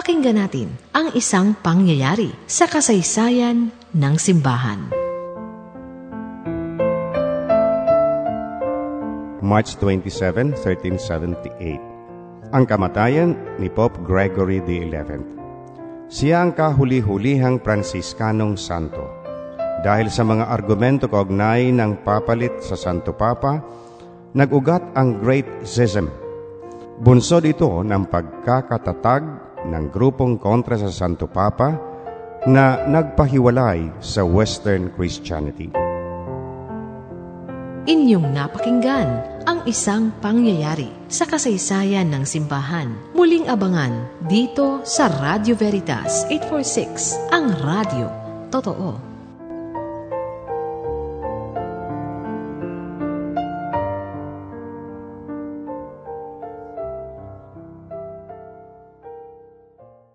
Pakinggan natin ang isang pangyayari sa kasaysayan ng simbahan. March 27, 1378 Ang kamatayan ni Pope Gregory XI. Siya ang kahuli-hulihang Pransiskanong Santo. Dahil sa mga argumento kaugnay ng papalit sa Santo Papa, nag-ugat ang Great Schism. Bunsod ito ng pagkakatatag ng grupong kontra sa Santo Papa na nagpahiwalay sa Western Christianity. Inyong napakinggan ang isang pangyayari sa kasaysayan ng simbahan. Muling abangan dito sa Radio Veritas 846, ang radio. Totoo.